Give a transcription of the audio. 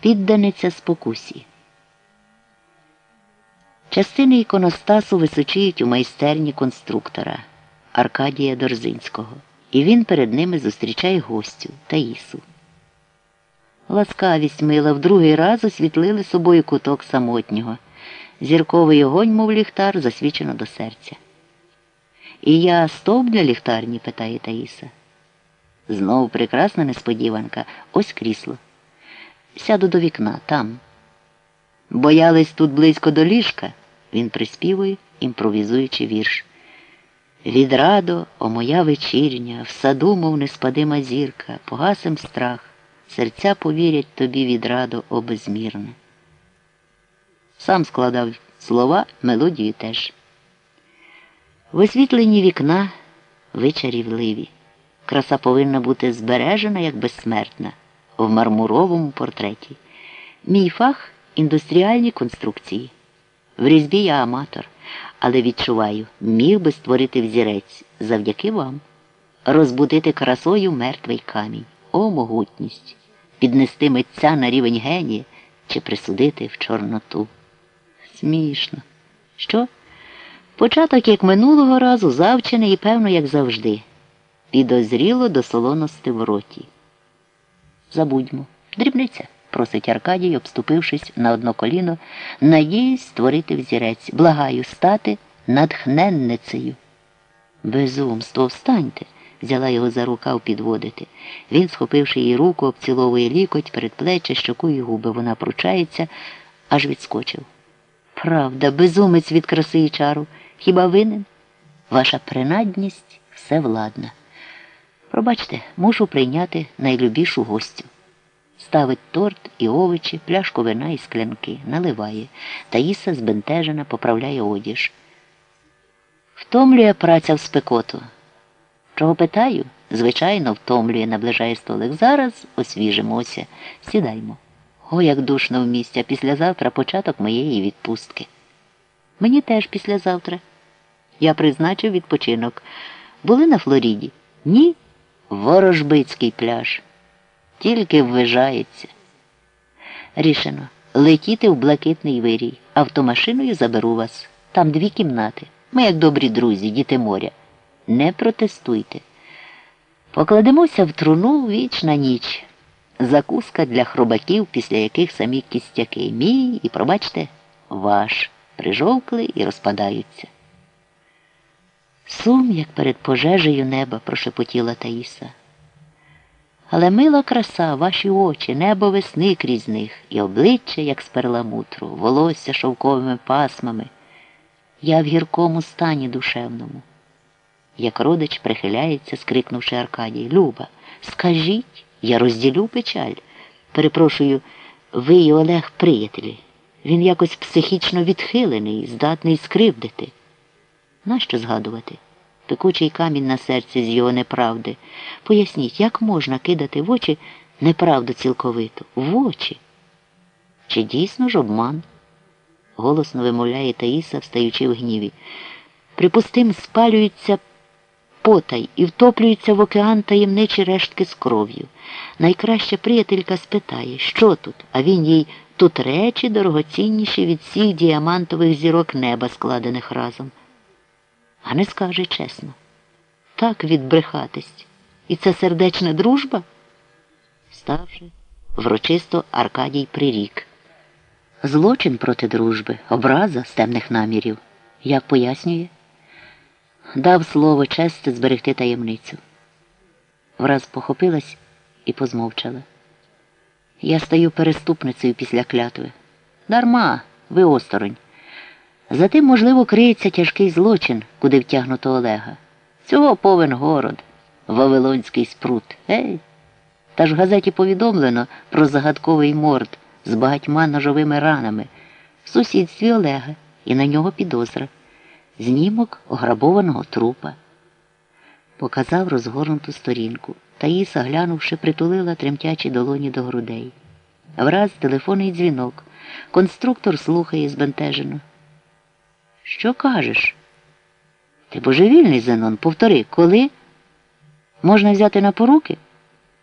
Підданиця спокусі. Частини іконостасу височіють у майстерні конструктора Аркадія Дорзинського, і він перед ними зустрічає гостю Таїсу. Ласкавість мила в другий раз освітлили собою куток самотнього. Зірковий огонь, мов ліхтар, засвічено до серця. І я стовп для ліхтарні? питає Таїса. Знову прекрасна несподіванка. Ось крісло. Сяду до вікна там. Боялись тут близько до ліжка, він приспівує, імпровізуючи вірш. Відрадо, о моя вечірня, в саду, мов неспадима зірка, погасим страх, серця повірять тобі відрадо, о безмірне. Сам складав слова, мелодію теж. В освітленні вікна ви чарівливі. Краса повинна бути збережена як безсмертна в мармуровому портреті. Мій фах індустріальні конструкції. В різьбі я аматор, але відчуваю, міг би створити взірець завдяки вам, розбудити красою мертвий камінь, о могутність, піднести митця на рівень генія чи присудити в Чорноту. Смішно. Що? Початок, як минулого разу, завчений і, певно, як завжди, підозріло до солоності в роті. Забудьмо. Дрібниця, просить Аркадій, обступившись на одно коліно, надіюсь створити взірець. Благаю стати натхненницею. Безумство, встаньте, взяла його за рукав підводити. Він, схопивши її руку, обціловує лікоть, передплеччя, щоку і губи. Вона пручається, аж відскочив. Правда, безумець від краси і чару. Хіба винен? Ваша принадність всевладна. Пробачте, мушу прийняти найлюбішу гостю. Ставить торт і овочі, пляшку вина і склянки, наливає. Таїса збентежена, поправляє одіж. Втомлює праця в спекоту. Чого питаю? Звичайно, втомлює, наближає столик. Зараз освіжимося, сідаймо. О, як душно в місті, післязавтра початок моєї відпустки. Мені теж післязавтра. Я призначив відпочинок. Були на Флоріді? Ні. Ворожбицький пляж. Тільки ввижається. Рішено летіти в блакитний вирій. Автомашиною заберу вас. Там дві кімнати. Ми, як добрі друзі, діти моря. Не протестуйте. Покладемося в труну вічна ніч. Закуска для хробаків, після яких самі кістяки. Мій і, пробачте, ваш. Прижовкли і розпадаються. Сум, як перед пожежею неба, прошепотіла Таїса. Але мила краса, ваші очі, небо весни крізь них, і обличчя, як з перламутру, волосся шовковими пасмами. Я в гіркому стані душевному. Як родич прихиляється, скрикнувши Аркадій. Люба, скажіть, я розділю печаль. Перепрошую, ви і Олег приятелі. Він якось психічно відхилений, здатний скривдити. Нащо згадувати? Пекучий камінь на серці з його неправди. Поясніть, як можна кидати в очі неправду цілковиту? В очі? Чи дійсно ж обман? голосно вимовляє Таїса, встаючи в гніві. Припустим, спалюються потай і втоплюються в океан таємничі рештки з кров'ю. Найкраща приятелька спитає, що тут, а він їй тут речі дорогоцінніші від всіх діамантових зірок неба, складених разом. А не скаже чесно. Так відбрехатись. І це сердечна дружба? Ставши, врочисто Аркадій прирік. Злочин проти дружби, образа з темних намірів. Як пояснює? Дав слово честе зберегти таємницю. Враз похопилась і позмовчала. Я стаю переступницею після клятви. Дарма, ви осторонь. Затим, можливо, криється тяжкий злочин, куди втягнуто Олега. Цього повен город, Вавилонський спрут. Ей. Та ж в газеті повідомлено про загадковий морд з багатьма ножовими ранами в сусідстві Олега і на нього підозра. Знімок ограбованого трупа. Показав розгорнуту сторінку. Таїса, глянувши, притулила тремтячі долоні до грудей. Враз телефонний дзвінок. Конструктор слухає збентежено. Що кажеш? Ти божевільний, Зенон, повтори, коли? Можна взяти на поруки?